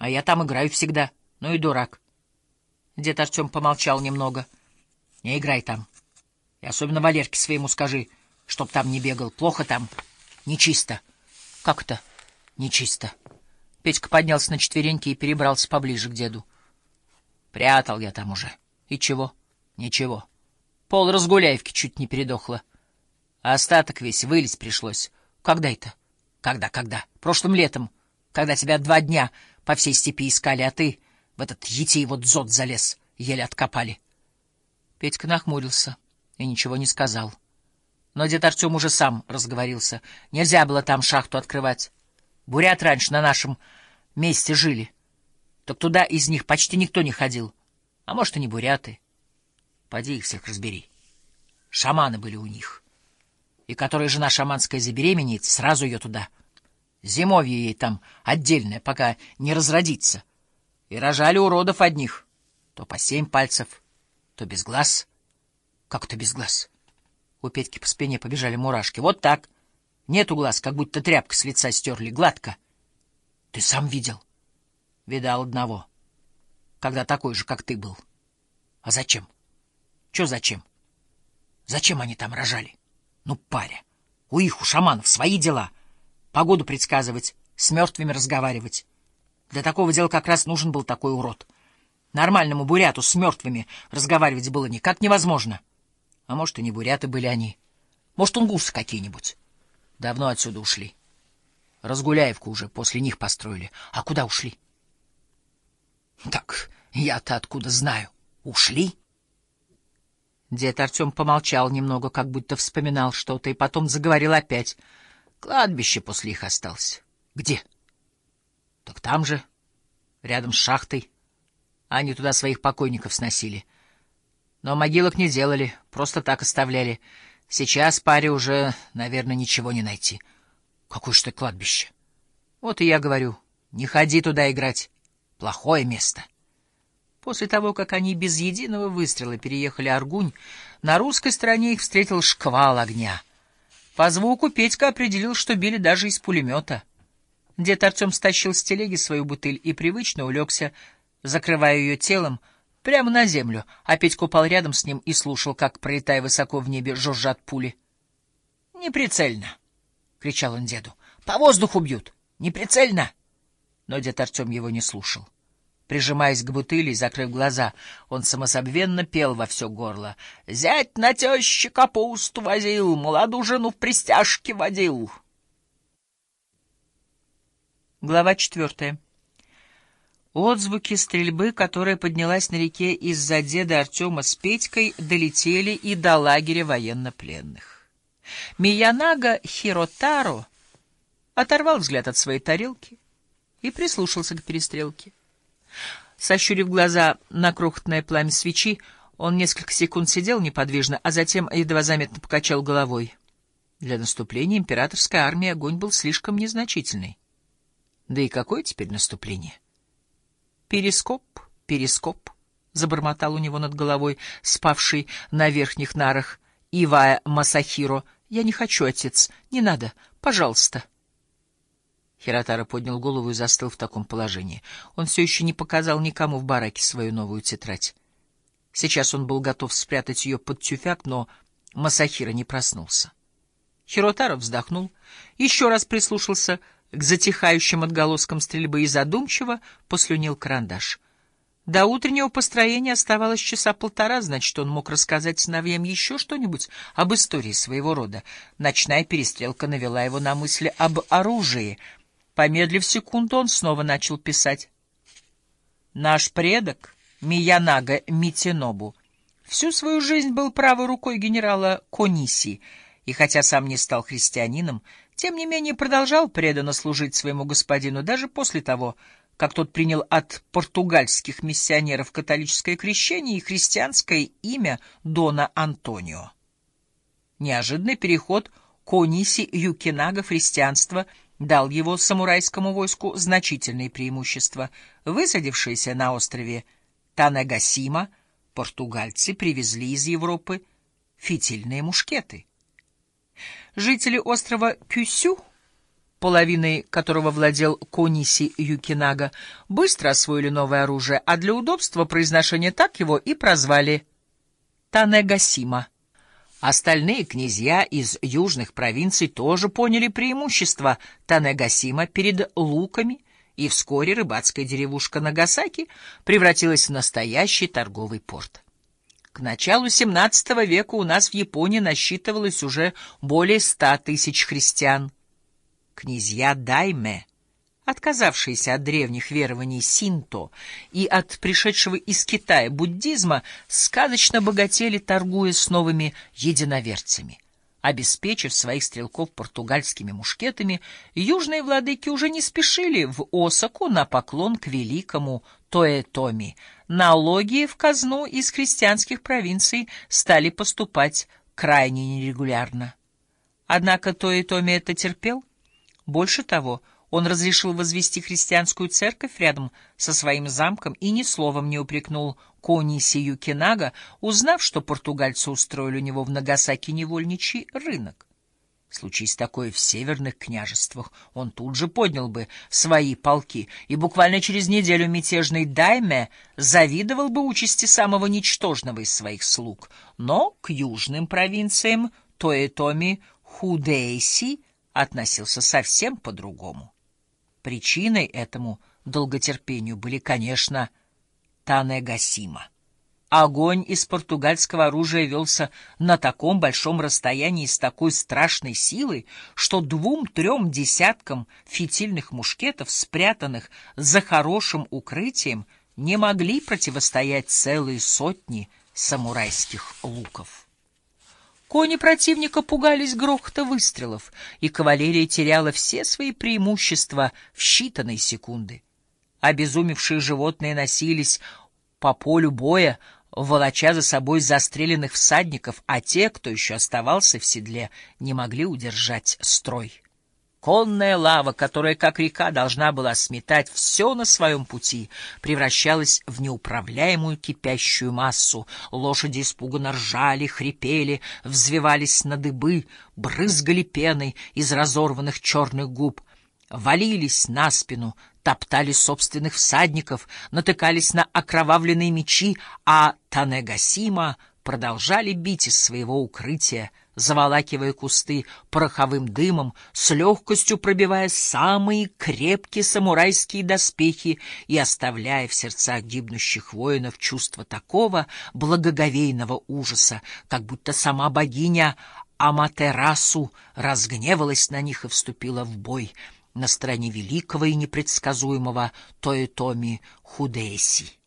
А я там играю всегда. Ну и дурак. Дед Артем помолчал немного. Не играй там. И особенно Валерке своему скажи, чтоб там не бегал. Плохо там. Нечисто. Как это? Нечисто. Петька поднялся на четвереньки и перебрался поближе к деду. Прятал я там уже. И чего? Ничего. Пол разгуляевки чуть не передохло. А остаток весь вылез пришлось. Когда это? Когда, когда? Прошлым летом, когда тебя два дня по всей степи искали, а ты в этот вот дзот залез, еле откопали. Петька нахмурился и ничего не сказал. Но дед Артем уже сам разговорился. Нельзя было там шахту открывать. Бурят раньше на нашем месте жили. Так туда из них почти никто не ходил. А может, и не буряты. Поди их всех разбери. Шаманы были у них. И которая жена шаманская забеременеет, сразу ее туда. Зимовье ей там отдельное, пока не разродится. И рожали уродов одних. То по семь пальцев, то без глаз. Как то без глаз? У Петьки по спине побежали мурашки. Вот так. Нету глаз, как будто тряпка с лица стерли. Гладко. Ты сам видел? Видал одного. Когда такой же, как ты был. А зачем? Че зачем? Зачем они там рожали? Ну, паря. У их, у шаманов, свои дела. Погоду предсказывать, с мертвыми разговаривать. Для такого дела как раз нужен был такой урод. Нормальному буряту с мертвыми разговаривать было никак невозможно. А может, и не буряты были они. Может, унгусы какие-нибудь. Давно отсюда ушли. Разгуляевку уже после них построили. А куда ушли? Так я-то откуда знаю? Ушли? Дед Артем помолчал немного, как будто вспоминал что-то, и потом заговорил опять. Кладбище после их осталось. Где? Так там же, рядом с шахтой. Они туда своих покойников сносили. Но могилок не делали, просто так оставляли. Сейчас паре уже, наверное, ничего не найти. Какое ж ты кладбище? Вот и я говорю, не ходи туда играть. Плохое место. После того, как они без единого выстрела переехали Аргунь, на русской стороне их встретил шквал огня. По звуку Петька определил, что били даже из пулемета. Дед Артем стащил с телеги свою бутыль и привычно улегся, закрывая ее телом, прямо на землю, а Петька упал рядом с ним и слушал, как, пролетая высоко в небе, жужжат пули. — Неприцельно! — кричал он деду. — По воздуху бьют! Неприцельно! Но дед Артем его не слушал. — Прижимаясь к бутыли и закрыв глаза, он самособвенно пел во все горло. «Зять на тещи капусту возил, молодую жену в пристяжке водил». Глава четвертая. Отзвуки стрельбы, которая поднялась на реке из-за деда Артема с Петькой, долетели и до лагеря военнопленных. Миянага Хиротаро оторвал взгляд от своей тарелки и прислушался к перестрелке. Сощурив глаза на крохотное пламя свечи, он несколько секунд сидел неподвижно, а затем едва заметно покачал головой. Для наступления императорской армии огонь был слишком незначительный. Да и какое теперь наступление? Перископ, перископ, забормотал у него над головой спавший на верхних нарах Ивая Масахиро. Я не хочу, отец, не надо, пожалуйста. Хиротара поднял голову и застыл в таком положении. Он все еще не показал никому в бараке свою новую тетрадь. Сейчас он был готов спрятать ее под тюфяк, но Масахира не проснулся. Хиротара вздохнул, еще раз прислушался к затихающим отголоскам стрельбы и задумчиво послюнил карандаш. До утреннего построения оставалось часа полтора, значит, он мог рассказать сыновьям еще что-нибудь об истории своего рода. Ночная перестрелка навела его на мысли об оружии — Помедлив секунду, он снова начал писать. Наш предок, Миянага Митинобу, всю свою жизнь был правой рукой генерала Кониси, и хотя сам не стал христианином, тем не менее продолжал преданно служить своему господину даже после того, как тот принял от португальских миссионеров католическое крещение и христианское имя Дона Антонио. Неожиданный переход Кониси Юкинага в христианство — дал его самурайскому войску значительные преимущества. Высадившиеся на острове Танагасима португальцы привезли из Европы фитильные мушкеты. Жители острова Кюсю половиной которого владел Кониси Юкинага, быстро освоили новое оружие, а для удобства произношения так его и прозвали Танегасима. Остальные князья из южных провинций тоже поняли преимущество Танегасима перед луками, и вскоре рыбацкая деревушка Нагасаки превратилась в настоящий торговый порт. К началу XVII века у нас в Японии насчитывалось уже более ста тысяч христиан. Князья Дайме, отказавшиеся от древних верований синто и от пришедшего из Китая буддизма, сказочно богатели, торгуя с новыми единоверцами. Обеспечив своих стрелков португальскими мушкетами, южные владыки уже не спешили в Осаку на поклон к великому Тоэтоми. Налоги в казну из христианских провинций стали поступать крайне нерегулярно. Однако Тоэтоми это терпел. Больше того, он разрешил возвести христианскую церковь рядом со своим замком и ни словом не упрекнул Конисию Кинага, узнав, что португальцы устроили у него в Нагасаки невольничий рынок. Случись такое в северных княжествах, он тут же поднял бы свои полки, и буквально через неделю мятежный Дайме завидовал бы участи самого ничтожного из своих слуг. Но к южным провинциям Тоэтоми Худейси относился совсем по-другому. Причиной этому долготерпению были, конечно, Танегасима. Огонь из португальского оружия велся на таком большом расстоянии с такой страшной силой, что двум-трем десяткам фитильных мушкетов, спрятанных за хорошим укрытием, не могли противостоять целые сотни самурайских луков. Кони противника пугались грохота выстрелов, и кавалерия теряла все свои преимущества в считанные секунды. Обезумевшие животные носились по полю боя, волоча за собой застреленных всадников, а те, кто еще оставался в седле, не могли удержать строй. Конная лава, которая, как река, должна была сметать все на своем пути, превращалась в неуправляемую кипящую массу. Лошади испуганно ржали, хрипели, взвивались на дыбы, брызгали пеной из разорванных черных губ, валились на спину, топтали собственных всадников, натыкались на окровавленные мечи, а Танегасима продолжали бить из своего укрытия, заволакивая кусты пороховым дымом, с легкостью пробивая самые крепкие самурайские доспехи и оставляя в сердцах гибнущих воинов чувство такого благоговейного ужаса, как будто сама богиня Аматерасу разгневалась на них и вступила в бой на стороне великого и непредсказуемого Тоэтоми Худеси.